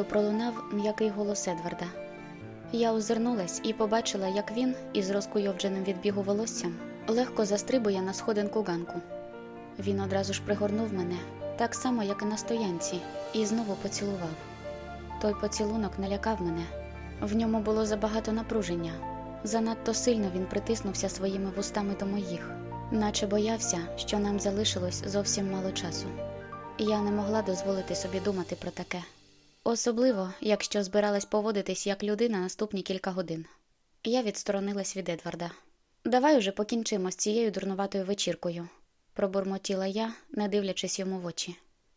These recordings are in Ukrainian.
Ззаду пролунав м'який голос Едварда. Я озирнулась і побачила, як він, із розкуйовдженим від бігу волоссям, легко застрибує на сходинку ганку. Він одразу ж пригорнув мене, так само, як і на стоянці, і знову поцілував. Той поцілунок налякав мене. В ньому було забагато напруження. Занадто сильно він притиснувся своїми вустами до моїх, наче боявся, що нам залишилось зовсім мало часу. Я не могла дозволити собі думати про таке. Особливо, якщо збиралась поводитись як людина наступні кілька годин. Я відсторонилась від Едварда. Давай уже покінчимо з цією дурнуватою вечіркою, пробурмотіла я, не дивлячись йому в очі.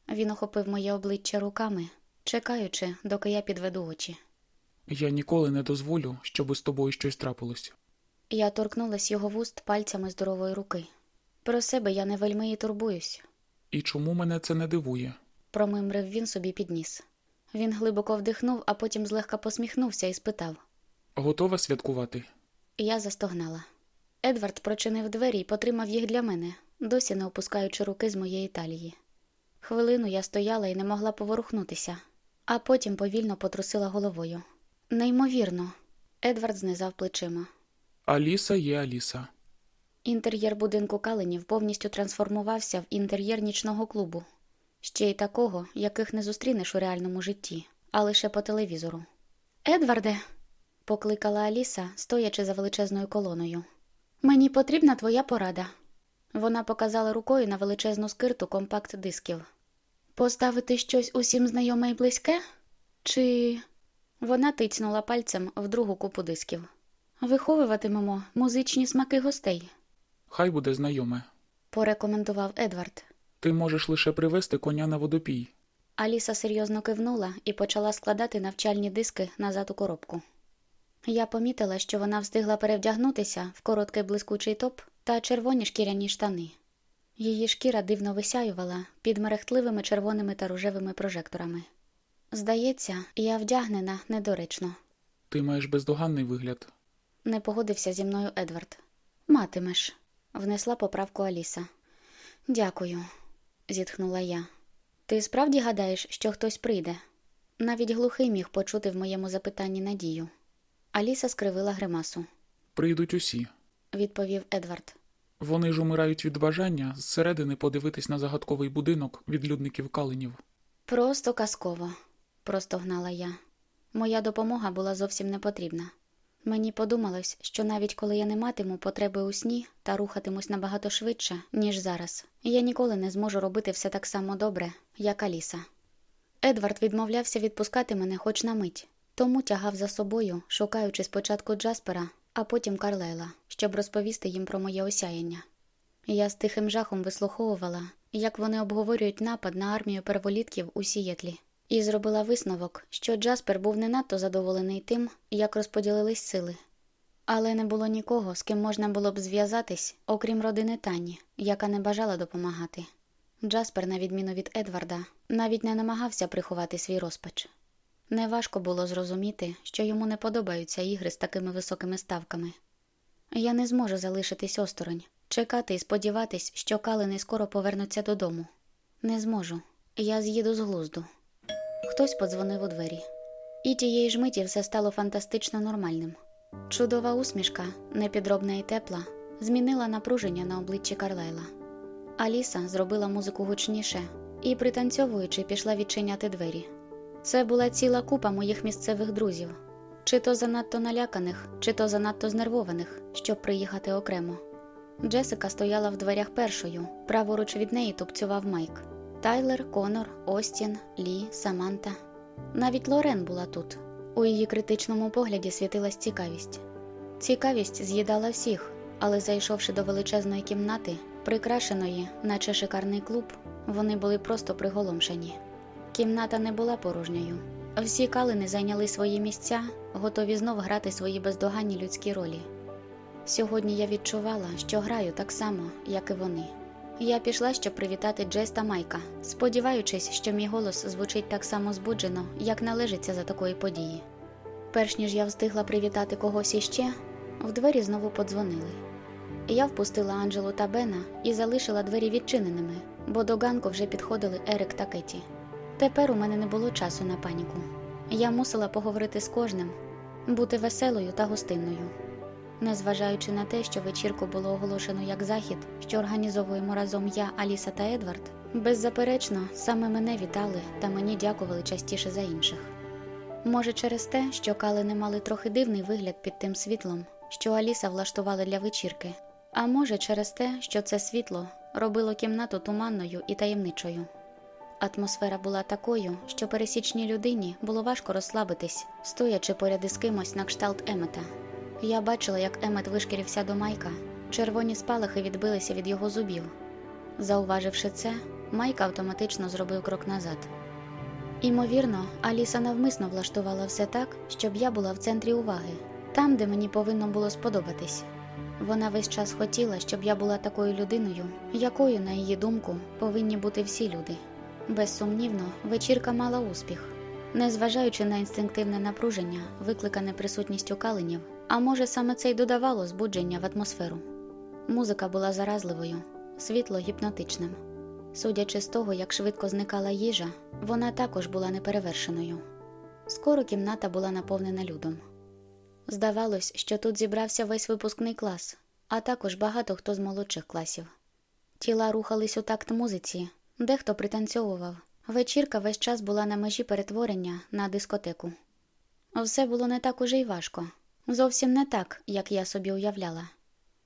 Він охопив моє обличчя руками, чекаючи, доки я підведу очі. я ніколи не дозволю, щоб з тобою щось трапилось. Я торкнулась його вуст пальцями здорової руки. Про себе я не вельми і турбуюсь, І чому мене це не дивує? промимрив він собі під ніс. Він глибоко вдихнув, а потім злегка посміхнувся і спитав. Готова святкувати? Я застогнала. Едвард прочинив двері і потримав їх для мене, досі не опускаючи руки з моєї талії. Хвилину я стояла і не могла поворухнутися, а потім повільно потрусила головою. Неймовірно, Едвард знизав плечима. Аліса є Аліса. Інтер'єр будинку Каленів повністю трансформувався в інтер'єр нічного клубу, ще й такого, яких не зустрінеш у реальному житті, а лише по телевізору. Едварде, покликала Аліса, стоячи за величезною колоною. Мені потрібна твоя порада. Вона показала рукою на величезну скирту компакт дисків. Поставити щось усім знайоме і близьке? Чи. Вона тицнула пальцем в другу купу дисків. Виховуватимемо музичні смаки гостей, Хай буде знайоме. порекомендував Едвард. Ти можеш лише привезти коня на водопій. Аліса серйозно кивнула і почала складати навчальні диски назад у коробку. Я помітила, що вона встигла перевдягнутися в короткий блискучий топ та червоні шкіряні штани. Її шкіра дивно висяювала під мерехтливими червоними та рожевими прожекторами. Здається, я вдягнена недоречно. Ти маєш бездоганний вигляд. Не погодився зі мною Едвард. Матимеш, внесла поправку Аліса. Дякую, зітхнула я. Ти справді гадаєш, що хтось прийде? Навіть глухий міг почути в моєму запитанні надію. Аліса скривила гримасу, Прийдуть усі. відповів Едвард. Вони ж умирають від бажання зсередини подивитись на загадковий будинок відлюдників каленів. Просто казково, простогнала я. Моя допомога була зовсім не потрібна. Мені подумалось, що навіть коли я не матиму потреби у сні та рухатимусь набагато швидше, ніж зараз, я ніколи не зможу робити все так само добре, як Аліса. Едвард відмовлявся відпускати мене хоч на мить, тому тягав за собою, шукаючи спочатку Джаспера, а потім Карлайла, щоб розповісти їм про моє осяяння. Я з тихим жахом вислуховувала, як вони обговорюють напад на армію перволітків у Сієтлі, і зробила висновок, що Джаспер був не надто задоволений тим, як розподілились сили. Але не було нікого, з ким можна було б зв'язатись, окрім родини Тані, яка не бажала допомагати. Джаспер, на відміну від Едварда, навіть не намагався приховати свій розпач. Неважко було зрозуміти, що йому не подобаються ігри з такими високими ставками. Я не зможу залишитись осторонь, чекати і сподіватись, що калини скоро повернуться додому. Не зможу. Я з'їду з глузду. Хтось подзвонив у двері. І тієї ж миті все стало фантастично нормальним. Чудова усмішка, непідробна і тепла, змінила напруження на обличчі Карлайла. Аліса зробила музику гучніше і, пританцьовуючи, пішла відчиняти двері. Це була ціла купа моїх місцевих друзів, чи то занадто наляканих, чи то занадто знервованих, щоб приїхати окремо. Джесика стояла в дверях першою, праворуч від неї тупцював Майк. Тайлер, Конор, Остін, Лі, Саманта. Навіть Лорен була тут. У її критичному погляді світилась цікавість. Цікавість з'їдала всіх, але зайшовши до величезної кімнати, прикрашеної, наче шикарний клуб, вони були просто приголомшені. Кімната не була порожньою. Всі калини зайняли свої місця, готові знов грати свої бездоганні людські ролі. Сьогодні я відчувала, що граю так само, як і вони. Я пішла, щоб привітати Джес та Майка, сподіваючись, що мій голос звучить так само збуджено, як належиться за такої події. Перш ніж я встигла привітати когось іще, в двері знову подзвонили. Я впустила Анджелу та Бена і залишила двері відчиненими, бо до ганку вже підходили Ерик та Кеті. Тепер у мене не було часу на паніку. Я мусила поговорити з кожним, бути веселою та гостинною. Незважаючи на те, що вечірку було оголошено як захід, що організовуємо разом я, Аліса та Едвард, беззаперечно саме мене вітали та мені дякували частіше за інших. Може, через те, що калини мали трохи дивний вигляд під тим світлом, що Аліса влаштувала для вечірки, а може, через те, що це світло робило кімнату туманною і таємничою. Атмосфера була такою, що пересічній людині було важко розслабитись, стоячи поряд із кимось на кшталт Емета. Я бачила, як Емет вишкірився до Майка, червоні спалахи відбилися від його зубів. Зауваживши це, Майк автоматично зробив крок назад. Імовірно, Аліса навмисно влаштувала все так, щоб я була в центрі уваги, там, де мені повинно було сподобатись. Вона весь час хотіла, щоб я була такою людиною, якою, на її думку, повинні бути всі люди. Безсумнівно, вечірка мала успіх, незважаючи на інстинктивне напруження, викликане присутністю каленів, а може саме це й додавало збудження в атмосферу. Музика була заразливою, світло гіпнотичним. Судячи з того, як швидко зникала їжа, вона також була неперевершеною. Скоро кімната була наповнена людом. Здавалось, що тут зібрався весь випускний клас, а також багато хто з молодших класів. Тіла рухались у такт музиці, дехто пританцьовував. Вечірка весь час була на межі перетворення на дискотеку. Все було не так уже й важко, зовсім не так, як я собі уявляла.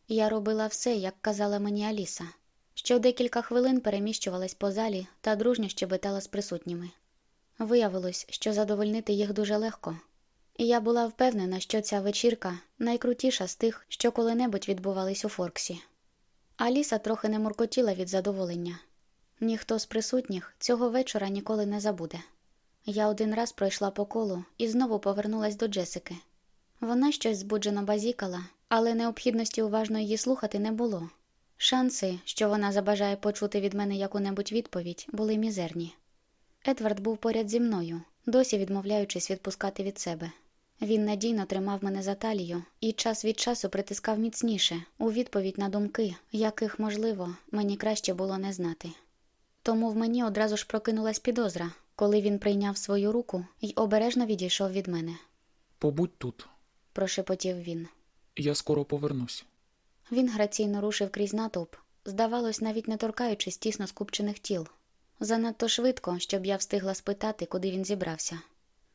Я робила все, як казала мені Аліса, що декілька хвилин переміщувалась по залі та дружньо щебетала з присутніми. Виявилось, що задовольнити їх дуже легко, і я була впевнена, що ця вечірка найкрутіша з тих, що коли-небудь відбувались у Форксі. Аліса трохи не муркотіла від задоволення. Ніхто з присутніх цього вечора ніколи не забуде. Я один раз пройшла по колу і знову повернулась до Джесики. Вона щось збуджено базікала, але необхідності уважно її слухати не було. Шанси, що вона забажає почути від мене яку-небудь відповідь, були мізерні. Едвард був поряд зі мною, досі відмовляючись відпускати від себе. Він надійно тримав мене за талію і час від часу притискав міцніше у відповідь на думки, яких, можливо, мені краще було не знати. Тому в мені одразу ж прокинулась підозра, коли він прийняв свою руку і обережно відійшов від мене, Побудь тут. Прошепотів він. Я скоро повернусь. Він граційно рушив крізь натовп, здавалось, навіть не торкаючись тісно скупчених тіл. Занадто швидко, щоб я встигла спитати, куди він зібрався.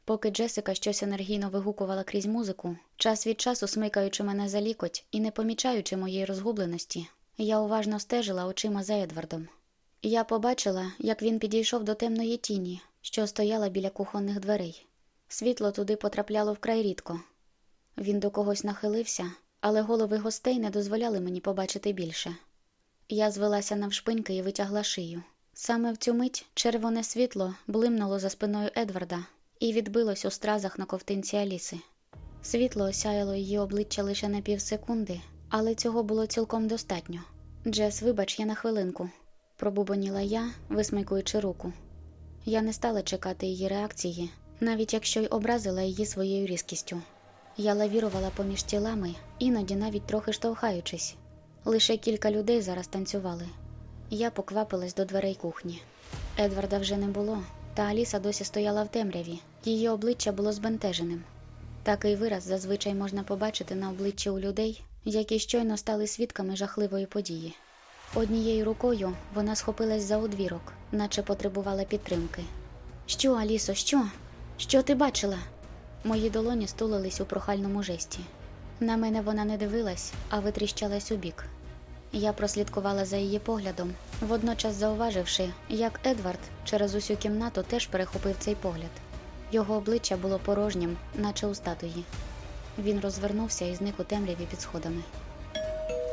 Поки Джесика щось енергійно вигукувала крізь музику, час від часу смикаючи мене за лікоть і не помічаючи моєї розгубленості, я уважно стежила очима за Едвардом. Я побачила, як він підійшов до темної тіні, що стояла біля кухонних дверей. Світло туди потрапляло вкрай рідко. Він до когось нахилився, але голови гостей не дозволяли мені побачити більше. Я звелася навшпиньки і витягла шию. Саме в цю мить червоне світло блимнуло за спиною Едварда і відбилось у стразах на ковтинці Аліси. Світло осяяло її обличчя лише на півсекунди, але цього було цілком достатньо. Джес, вибач, я на хвилинку, пробубоніла я, висмикуючи руку. Я не стала чекати її реакції, навіть якщо й образила її своєю різкістю. Я лавірувала поміж тілами, іноді навіть трохи штовхаючись. Лише кілька людей зараз танцювали. Я поквапилась до дверей кухні. Едварда вже не було, та Аліса досі стояла в темряві. Її обличчя було збентеженим. Такий вираз зазвичай можна побачити на обличчі у людей, які щойно стали свідками жахливої події. Однією рукою вона схопилась за одвірок, наче потребувала підтримки. Що, Алісо, що? Що ти бачила? Мої долоні стулились у прохальному жесті. На мене вона не дивилась, а витріщалась у бік. Я прослідкувала за її поглядом, водночас зауваживши, як Едвард через усю кімнату теж перехопив цей погляд. Його обличчя було порожнім, наче у статуї. Він розвернувся і зник у темряві під сходами.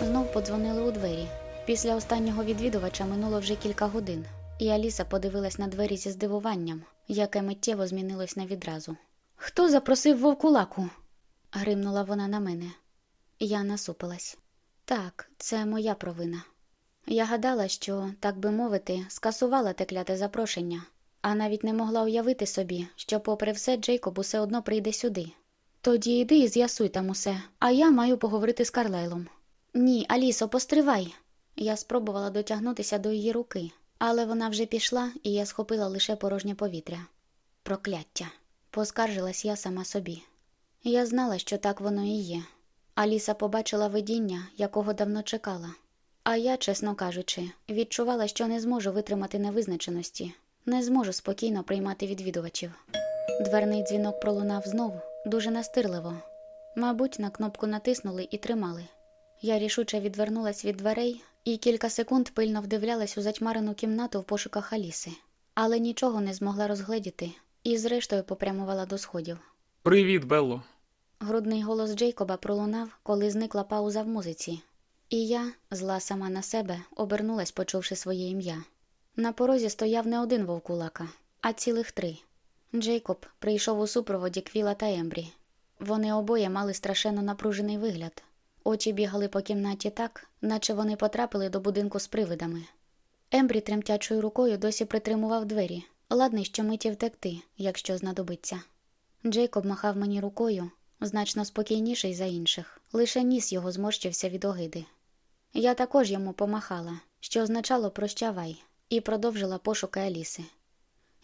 Знов подзвонили у двері. Після останнього відвідувача минуло вже кілька годин, і Аліса подивилась на двері зі здивуванням, яке миттєво змінилось на відразу. Хто запросив вовкулаку? гримнула вона на мене. Я насупилась. Так, це моя провина. Я гадала, що, так би мовити, скасувала те кляте запрошення, а навіть не могла уявити собі, що, попри все, Джейкоб усе одно прийде сюди. Тоді йди і з'ясуй там усе, а я маю поговорити з Карлайлом. Ні, Алісо, постривай. Я спробувала дотягнутися до її руки, але вона вже пішла, і я схопила лише порожнє повітря. Прокляття. Поскаржилась я сама собі. Я знала, що так воно і є. Аліса побачила видіння, якого давно чекала. А я, чесно кажучи, відчувала, що не зможу витримати невизначеності, не зможу спокійно приймати відвідувачів. Дверний дзвінок пролунав знову, дуже настирливо. Мабуть, на кнопку натиснули і тримали. Я рішуче відвернулась від дверей і кілька секунд пильно вдивлялась у затьмарену кімнату в пошуках Аліси, але нічого не змогла розгледіти і, зрештою, попрямувала до сходів. Привіт, Белло. Грудний голос Джейкоба пролунав, коли зникла пауза в музиці. І я, зла сама на себе, обернулась, почувши своє ім'я. На порозі стояв не один вовкулака, а цілих три. Джейкоб прийшов у супроводі Квіла та Ембрі. Вони обоє мали страшенно напружений вигляд. Очі бігали по кімнаті так, наче вони потрапили до будинку з привидами. Ембрі тремтячою рукою досі притримував двері, ладний щомиті втекти, якщо знадобиться. Джейкоб махав мені рукою, значно спокійніший за інших, лише ніс його зморщився від огиди. Я також йому помахала, що означало прощавай, і продовжила пошуки Аліси.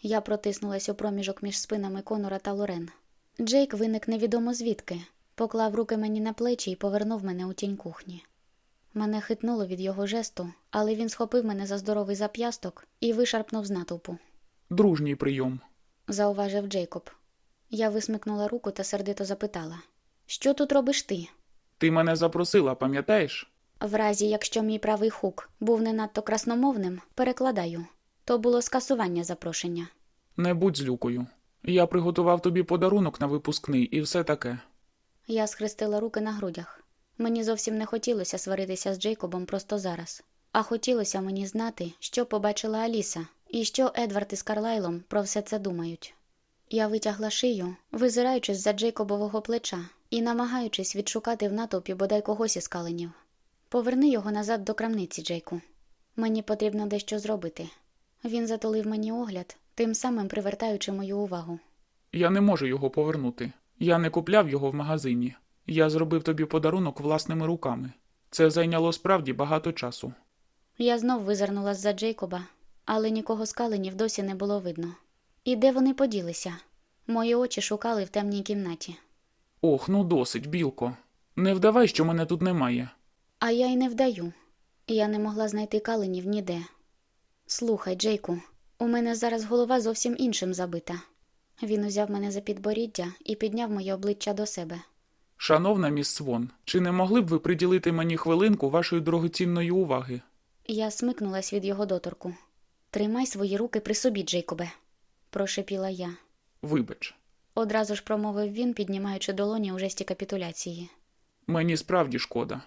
Я протиснулась у проміжок між спинами Конора та Лорен. Джейк виник невідомо звідки, поклав руки мені на плечі і повернув мене у тінь кухні. Мене хитнуло від його жесту, але він схопив мене за здоровий зап'ясток і вишарпнув з натовпу, Дружній прийом. зауважив Джейкоб. Я висмикнула руку та сердито запитала: Що тут робиш ти? Ти мене запросила, пам'ятаєш? В разі, якщо мій правий хук був не надто красномовним, перекладаю. То було скасування запрошення. Не будь злюкою. Я приготував тобі подарунок на випускний і все таке. Я схрестила руки на грудях. Мені зовсім не хотілося сваритися з Джейкобом просто зараз, а хотілося мені знати, що побачила Аліса і що Едвард із Карлайлом про все це думають. Я витягла шию, визираючись за Джейкобового плеча і намагаючись відшукати в натовпі бодай когось із каленів. Поверни його назад до крамниці, Джейку. Мені потрібно дещо зробити. Він затулив мені огляд, тим самим привертаючи мою увагу. Я не можу його повернути. Я не купляв його в магазині. Я зробив тобі подарунок власними руками. Це зайняло справді багато часу. Я знов визирнула з-за Джейкоба, але нікого з каленів досі не було видно. І де вони поділися? Мої очі шукали в темній кімнаті. Ох, ну досить, білко. Не вдавай, що мене тут немає. А я й не вдаю. Я не могла знайти каленів ніде. Слухай, Джейку, у мене зараз голова зовсім іншим забита. Він узяв мене за підборіддя і підняв моє обличчя до себе. Шановна міс Свон, чи не могли б ви приділити мені хвилинку вашої дорогоцінної уваги? Я смикнулась від його доторку. Тримай свої руки при собі, Джейкобе, прошепіла я. Вибач, Одразу ж промовив він, піднімаючи долоні у жесті капітуляції. мені справді шкода.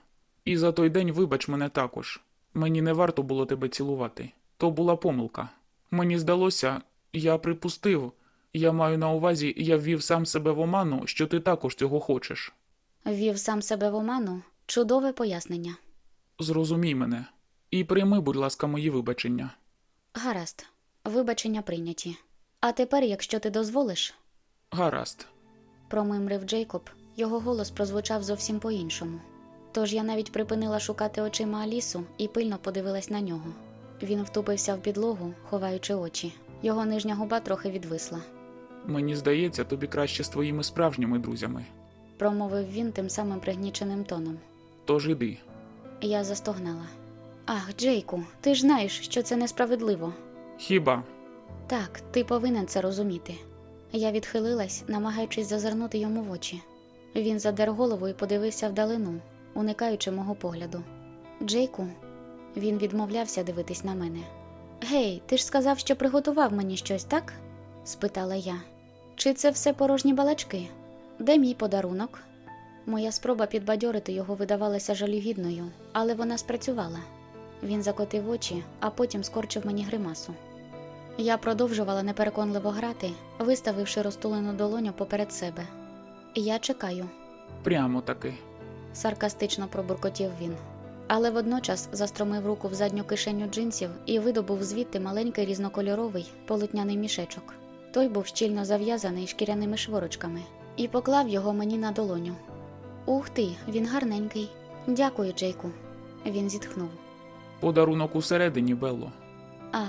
І за той день вибач мене також. Мені не варто було тебе цілувати. То була помилка. Мені здалося, я припустив, я маю на увазі, я ввів сам себе в оману, що ти також цього хочеш. Ввів сам себе в оману чудове пояснення. Зрозумій мене. І прийми, будь ласка, мої вибачення. Гаразд, вибачення прийняті. А тепер, якщо ти дозволиш, Гаразд. промимрив Джейкоб, його голос прозвучав зовсім по-іншому. Тож я навіть припинила шукати очима Алісу і пильно подивилась на нього. Він втупився в підлогу, ховаючи очі. Його нижня губа трохи відвисла. Мені здається, тобі краще з твоїми справжніми друзями. Промовив він тим самим пригніченим тоном. Тож іди. Я застогнала. Ах, Джейку, ти ж знаєш, що це несправедливо. Хіба? Так, ти повинен це розуміти. Я відхилилась, намагаючись зазирнути йому в очі. Він задер голову і подивився вдалину, уникаючи мого погляду. Джейку, він відмовлявся дивитись на мене. Гей, ти ж сказав, що приготував мені щось, так? спитала я. Чи це все порожні балачки? Де мій подарунок? Моя спроба підбадьорити його видавалася жалюгідною, але вона спрацювала. Він закотив очі, а потім скорчив мені гримасу. Я продовжувала непереконливо грати, виставивши розтулену долоню поперед себе. Я чекаю, Прямо таки. саркастично пробуркотів він. Але водночас застромив руку в задню кишеню джинсів і видобув звідти маленький різнокольоровий полотняний мішечок. Той був щільно зав'язаний шкіряними шворочками і поклав його мені на долоню. Ух ти, він гарненький. Дякую, Джейку. Він зітхнув. Подарунок усередині, Белло. А,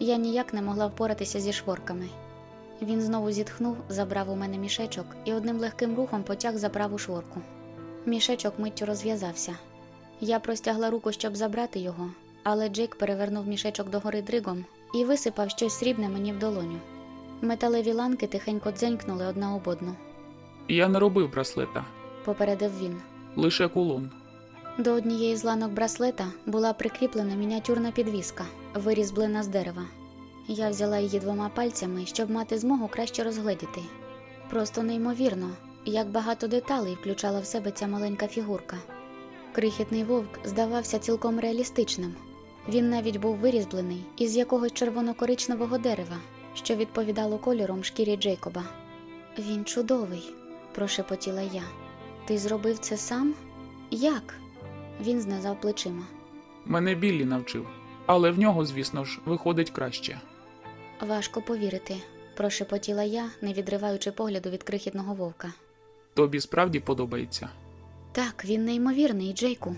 я ніяк не могла впоратися зі шворками. Він знову зітхнув, забрав у мене мішечок і одним легким рухом потяг за праву шворку. Мішечок миттю розв'язався. Я простягла руку, щоб забрати його, але Джейк перевернув мішечок догори дригом і висипав щось срібне мені в долоню. Металеві ланки тихенько дзенькнули одна об одну, Я не робив браслета, попередив він. лише кулон. До однієї з ланок браслета була прикріплена мініатюрна підвіска, вирізблена з дерева. Я взяла її двома пальцями, щоб мати змогу краще розгледіти. Просто неймовірно, як багато деталей включала в себе ця маленька фігурка. Крихітний вовк здавався цілком реалістичним. Він навіть був вирізблений із якогось червоно-коричневого дерева, що відповідало кольором шкірі Джейкоба. Він чудовий, прошепотіла я. Ти зробив це сам? Як? Він знизав плечима. Мене Біллі навчив. Але в нього, звісно ж, виходить краще. Важко повірити, прошепотіла я, не відриваючи погляду від крихітного вовка. Тобі справді подобається. Так, він неймовірний, Джейку.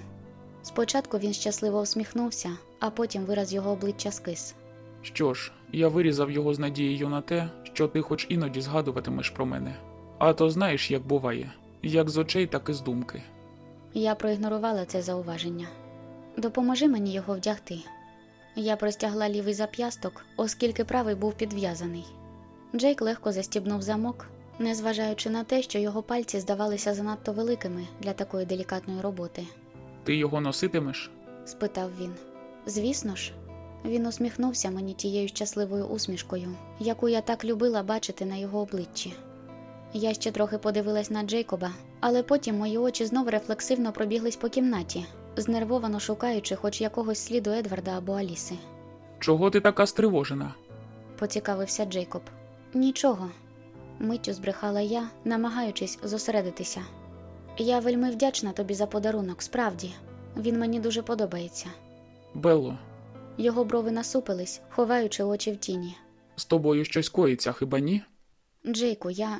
Спочатку він щасливо усміхнувся, а потім вираз його обличчя скис. Що ж, я вирізав його з надією на те, що ти хоч іноді згадуватимеш про мене. А то знаєш, як буває, як з очей, так і з думки. Я проігнорувала це зауваження. Допоможи мені його вдягти. Я простягла лівий зап'ясток, оскільки правий був підв'язаний. Джейк легко застібнув замок, незважаючи на те, що його пальці здавалися занадто великими для такої делікатної роботи. Ти його носитимеш? спитав він. Звісно ж, він усміхнувся мені тією щасливою усмішкою, яку я так любила бачити на його обличчі. Я ще трохи подивилась на Джейкоба, але потім мої очі знов рефлексивно пробіглись по кімнаті, знервовано шукаючи хоч якогось сліду Едварда або Аліси. Чого ти така стривожена? Поцікавився Джейкоб. Нічого. Миттю збрехала я, намагаючись зосередитися. Я вельми вдячна тобі за подарунок, справді. Він мені дуже подобається. Белло, Його брови насупились, ховаючи очі в тіні. з тобою щось коїться, хіба ні? Джейку, я.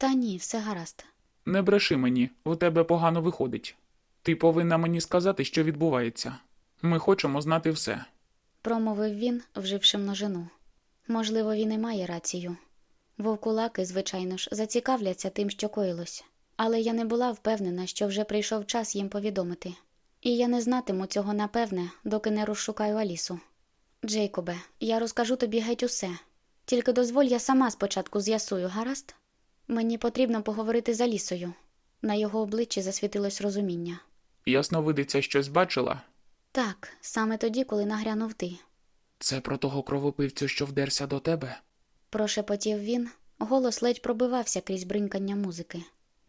Та ні, все гаразд. Не бреши мені, у тебе погано виходить. Ти повинна мені сказати, що відбувається. Ми хочемо знати все. промовив він, вживши множину. Можливо, він і має рацію. Вовкулаки, звичайно ж, зацікавляться тим, що коїлось, але я не була впевнена, що вже прийшов час їм повідомити. І я не знатиму цього напевне, доки не розшукаю Алісу. Джейкобе, я розкажу тобі геть усе. Тільки дозволь, я сама спочатку з'ясую, гаразд? Мені потрібно поговорити з Алісою. На його обличчі засвітилось розуміння. Ясновидиця щось бачила? Так, саме тоді, коли нагрянув ти. Це про того кровопивцю, що вдерся до тебе? Прошепотів він, голос ледь пробивався крізь бринкання музики.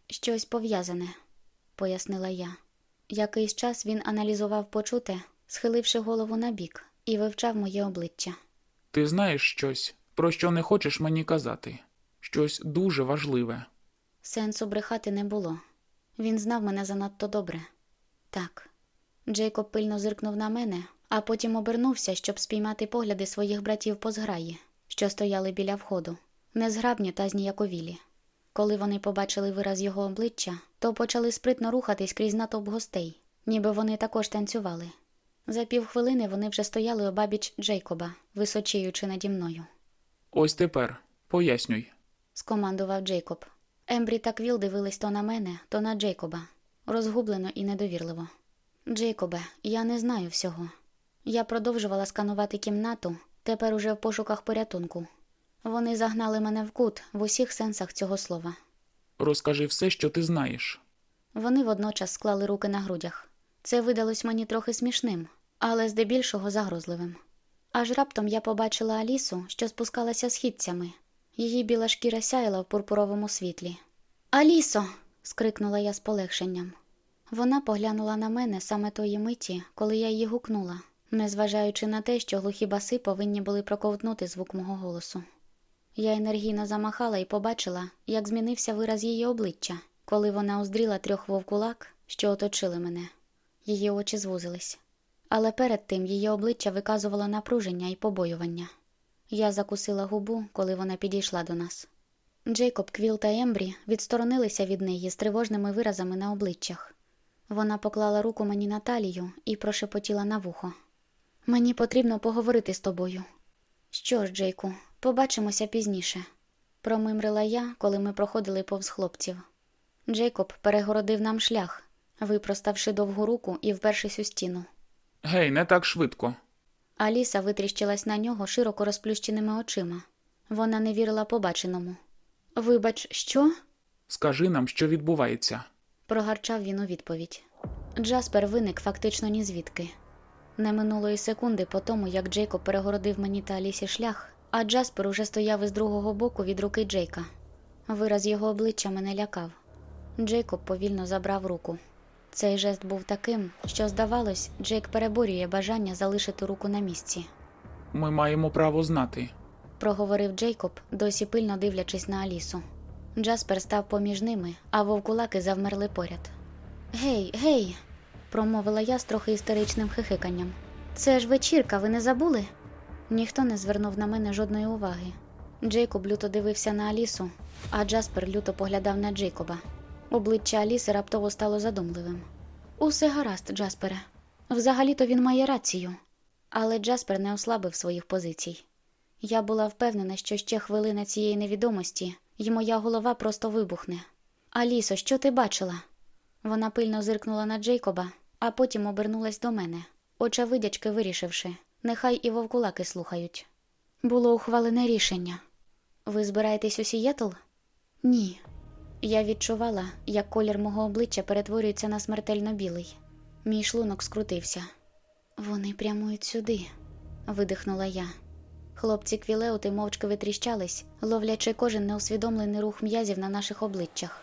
Щось пов'язане, пояснила я. Якийсь час він аналізував почуте, схиливши голову набік, і вивчав моє обличчя. Ти знаєш щось, про що не хочеш мені казати? Щось дуже важливе. Сенсу брехати не було. Він знав мене занадто добре. Так. Джейкоб пильно зиркнув на мене, а потім обернувся, щоб спіймати погляди своїх братів по зграї, що стояли біля входу, незграбні та зніяковілі. Коли вони побачили вираз його обличчя, то почали спритно рухатись крізь натовп гостей, ніби вони також танцювали. За півхвилини вони вже стояли обабіч Джейкоба, височіючи наді мною. Ось тепер, пояснюй. Скомандував Джейкоб. Ембрі та Квіл дивились то на мене, то на Джейкоба, розгублено і недовірливо. Джейкобе, я не знаю всього. Я продовжувала сканувати кімнату, тепер уже в пошуках порятунку. Вони загнали мене в кут в усіх сенсах цього слова. Розкажи все, що ти знаєш. Вони водночас склали руки на грудях. Це видалось мені трохи смішним, але здебільшого загрозливим. Аж раптом я побачила Алісу, що спускалася східцями. Її біла шкіра сяяла в пурпуровому світлі. Алісо. скрикнула я з полегшенням. Вона поглянула на мене саме тої миті, коли я її гукнула, незважаючи на те, що глухі баси повинні були проковтнути звук мого голосу. Я енергійно замахала і побачила, як змінився вираз її обличчя, коли вона уздріла трьох вовкулак, що оточили мене. Її очі звузились. Але перед тим її обличчя виказувало напруження і побоювання. Я закусила губу, коли вона підійшла до нас. Джейкоб, Квіл та Ембрі відсторонилися від неї з тривожними виразами на обличчях. Вона поклала руку мені на талію і прошепотіла на вухо. Мені потрібно поговорити з тобою. Що ж, Джейку, побачимося пізніше, промимрила я, коли ми проходили повз хлопців. Джейкоб перегородив нам шлях, випроставши довгу руку і впершись у стіну. Гей, не так швидко. Аліса витріщилась на нього широко розплющеними очима. Вона не вірила побаченому. Вибач, що? Скажи нам, що відбувається. прогарчав він у відповідь. Джаспер виник фактично ні звідки. Не минуло і секунди по тому, як Джейкоб перегородив мені та Алісі шлях, а Джаспер уже стояв із другого боку від руки Джейка. Вираз його обличчя мене лякав. Джейкоб повільно забрав руку. Цей жест був таким, що, здавалось, Джейк переборює бажання залишити руку на місці. Ми маємо право знати. проговорив Джейкоб, досі пильно дивлячись на Алісу. Джаспер став поміж ними, а вовкулаки завмерли поряд. Гей, гей, промовила я з трохи істеричним хихиканням. Це ж вечірка, ви не забули? Ніхто не звернув на мене жодної уваги. Джейкоб люто дивився на Алісу, а Джаспер люто поглядав на Джейкоба. Обличчя Аліси раптово стало задумливим. Усе гаразд, Джаспере. Взагалі-то він має рацію. Але Джаспер не ослабив своїх позицій. Я була впевнена, що ще хвилина цієї невідомості, і моя голова просто вибухне. Алісо, що ти бачила? Вона пильно зиркнула на Джейкоба, а потім обернулась до мене, очевидячки вирішивши, нехай і вовкулаки слухають. Було ухвалене рішення. Ви збираєтесь у Сієтл? Ні. Я відчувала, як колір мого обличчя перетворюється на смертельно білий. Мій шлунок скрутився. Вони прямують сюди, видихнула я. Хлопці квілеути мовчки витріщались, ловлячи кожен неусвідомлений рух м'язів на наших обличчях.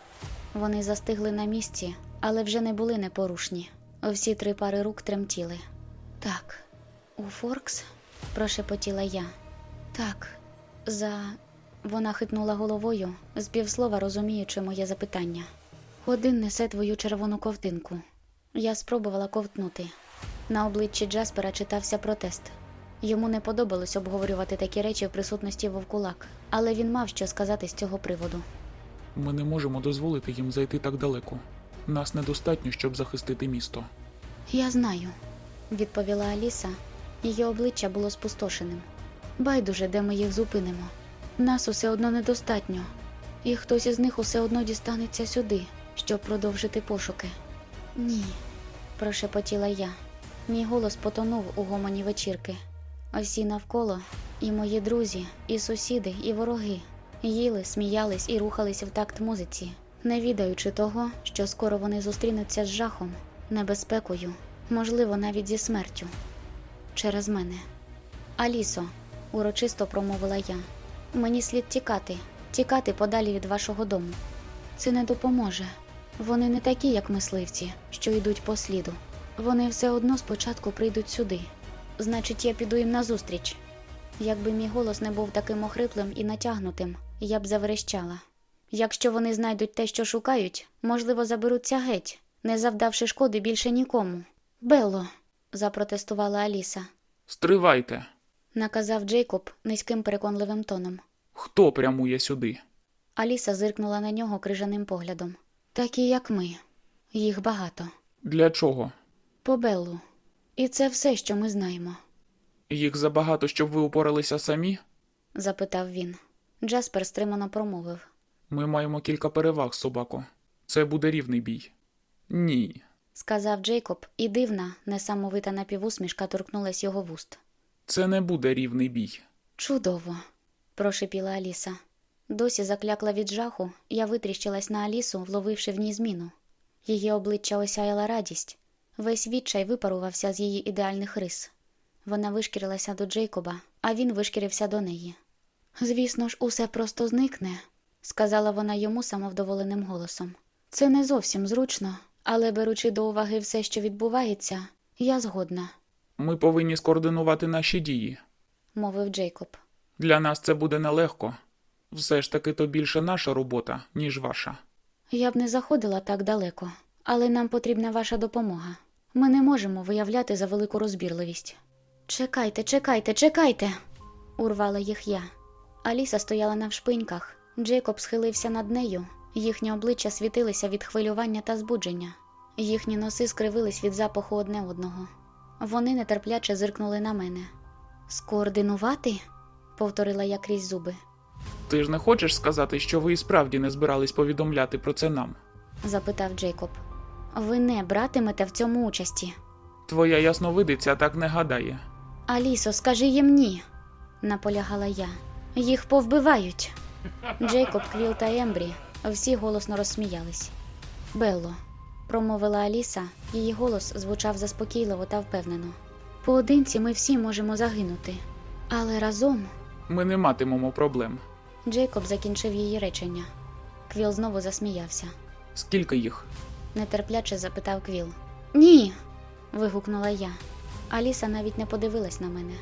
Вони застигли на місці, але вже не були непорушні. Всі три пари рук тремтіли. Так, у Форкс? прошепотіла я. Так, за. Вона хитнула головою, з півслова розуміючи моє запитання. Один несе твою червону ковтинку. Я спробувала ковтнути. На обличчі Джаспера читався протест. Йому не подобалось обговорювати такі речі в присутності вовкулак, але він мав що сказати з цього приводу. Ми не можемо дозволити їм зайти так далеко. Нас недостатньо, щоб захистити місто. Я знаю, відповіла Аліса. Її обличчя було спустошеним. Байдуже, де ми їх зупинимо. Нас усе одно недостатньо, і хтось із них усе одно дістанеться сюди, щоб продовжити пошуки. Ні, прошепотіла я. Мій голос потонув у гомоні вечірки. А всі навколо, і мої друзі, і сусіди, і вороги їли, сміялись і рухались в такт музиці, не відаючи того, що скоро вони зустрінуться з жахом, небезпекою, можливо, навіть зі смертю. Через мене. Алісо, урочисто промовила я. Мені слід тікати, тікати подалі від вашого дому. Це не допоможе. Вони не такі, як мисливці, що йдуть по сліду. Вони все одно спочатку прийдуть сюди. Значить, я піду їм назустріч. Якби мій голос не був таким охриплим і натягнутим, я б заверещала. Якщо вони знайдуть те, що шукають, можливо, заберуться геть, не завдавши шкоди більше нікому. Белло, запротестувала Аліса, Стривайте. Наказав Джейкоб низьким переконливим тоном. Хто прямує сюди? Аліса зиркнула на нього крижаним поглядом. Такі, як ми. Їх багато. Для чого? По Беллу. І це все, що ми знаємо, Їх забагато, щоб ви упоралися самі? запитав він. Джаспер стримано промовив. Ми маємо кілька переваг, собако. Це буде рівний бій. Ні. Сказав Джейкоб, і дивна, несамовита напівусмішка торкнулась його вуст. Це не буде рівний бій. Чудово, прошипіла Аліса. Досі заклякла від жаху, я витріщилась на Алісу, вловивши в ній зміну. Її обличчя осяяла радість. Весь відчай випарувався з її ідеальних рис. Вона вишкірилася до Джейкоба, а він вишкірився до неї. Звісно ж, усе просто зникне, сказала вона йому самовдоволеним голосом. Це не зовсім зручно, але беручи до уваги все, що відбувається, я згодна, Ми повинні скоординувати наші дії. мовив Джейкоб. Для нас це буде нелегко. Все ж таки то більше наша робота, ніж ваша. Я б не заходила так далеко, але нам потрібна ваша допомога. Ми не можемо виявляти за велику розбірливість. Чекайте, чекайте, чекайте. урвала їх я. Аліса стояла навшпиньках. Джейкоб схилився над нею. Їхні обличчя світилися від хвилювання та збудження. Їхні носи скривились від запаху одне одного. Вони нетерпляче зиркнули на мене. Скоординувати? повторила я крізь зуби. Ти ж не хочеш сказати, що ви і справді не збирались повідомляти про це нам? запитав Джейкоб. Ви не братимете в цьому участі. Твоя ясновидиця так не гадає. Алісо, скажи їм ні, наполягала я. Їх повбивають. Джейкоб, Квіл та Ембрі всі голосно розсміялись. Белло, промовила Аліса, її голос звучав заспокійливо та впевнено. Поодинці ми всі можемо загинути, але разом Ми не матимемо проблем. Джейкоб закінчив її речення. Квіл знову засміявся. Скільки їх? нетерпляче запитав Квіл. Ні. вигукнула я. Аліса навіть не подивилась на мене.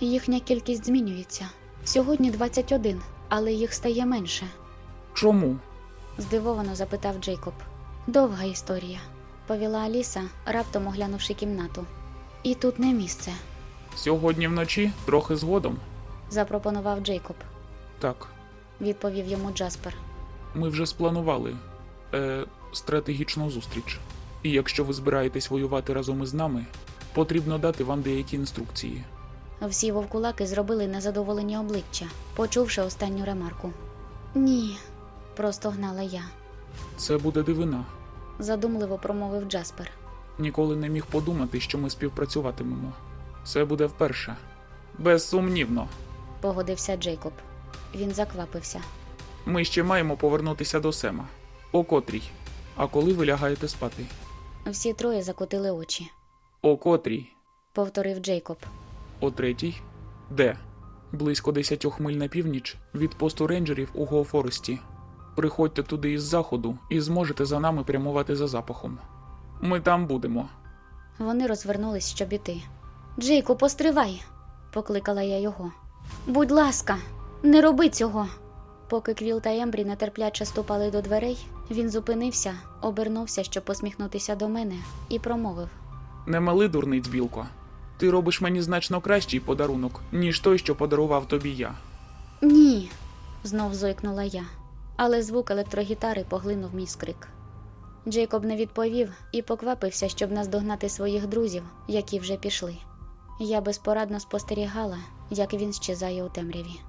Їхня кількість змінюється. Сьогодні 21, але їх стає менше, Чому? здивовано запитав Джейкоб. Довга історія, повіла Аліса, раптом оглянувши кімнату. І тут не місце, Сьогодні вночі, трохи згодом. запропонував Джейкоб, Так, відповів йому Джаспер. ми вже спланували е, стратегічну зустріч. І якщо ви збираєтесь воювати разом із нами, потрібно дати вам деякі інструкції. Всі вовкулаки зробили незадоволені обличчя, почувши останню ремарку. Ні, просто гнала я, Це буде дивина. Задумливо промовив Джаспер. Ніколи не міг подумати, що ми співпрацюватимемо. Це буде вперше. Безсумнівно. погодився Джейкоб. Він заквапився. Ми ще маємо повернутися до Сема. О котрій. А коли ви лягаєте спати? Всі троє закотили очі, О котрій. повторив Джейкоб. О третій. Де? Близько десятьох миль на північ від посту рейнджерів у Гоуфоресті. Приходьте туди із заходу і зможете за нами прямувати за запахом. Ми там будемо. Вони розвернулись, щоб іти. Джейку, постривай, покликала я його. Будь ласка, не роби цього. Поки Квіл та Ембрі нетерпляче ступали до дверей, він зупинився, обернувся, щоб посміхнутися до мене, і промовив: Не мали дурниць, білко. Ти робиш мені значно кращий подарунок, ніж той, що подарував тобі я. Ні, знов зойкнула я, але звук електрогітари поглинув мій скрик. Джейкоб не відповів і поквапився, щоб наздогнати своїх друзів, які вже пішли. Я безпорадно спостерігала, як він щезає у темряві.